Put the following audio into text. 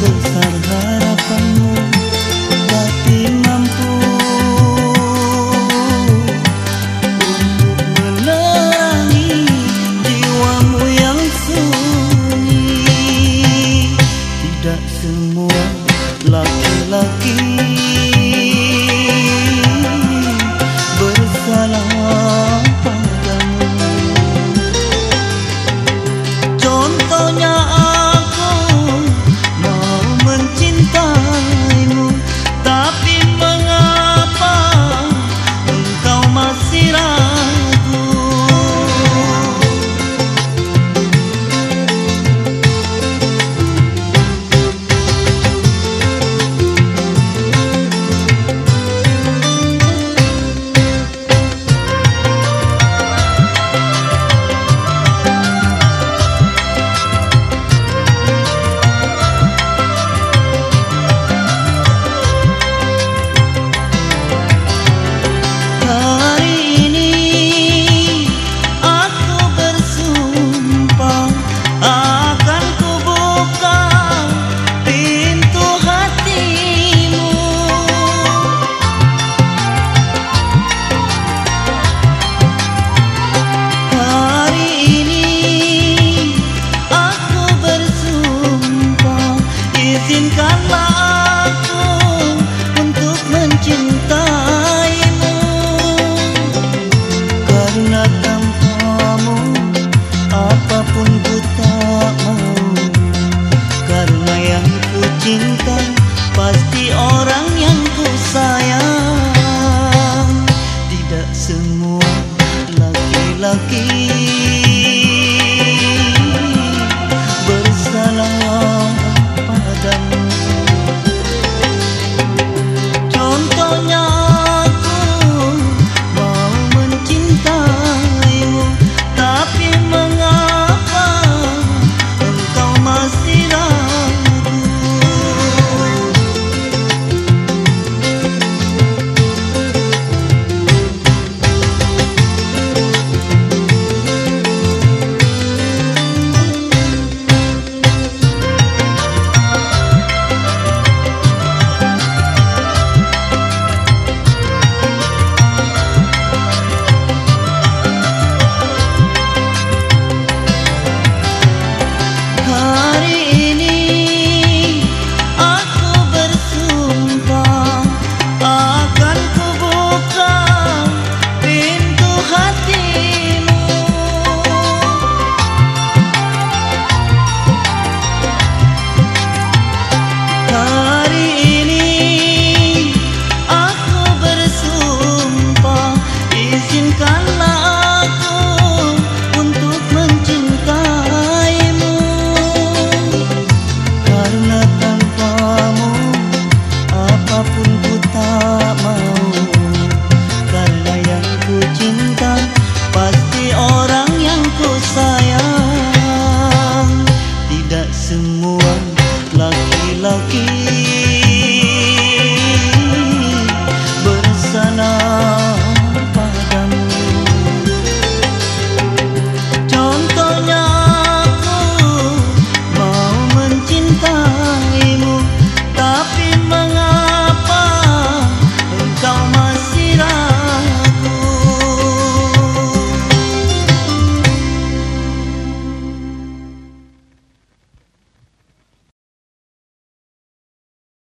those kind of.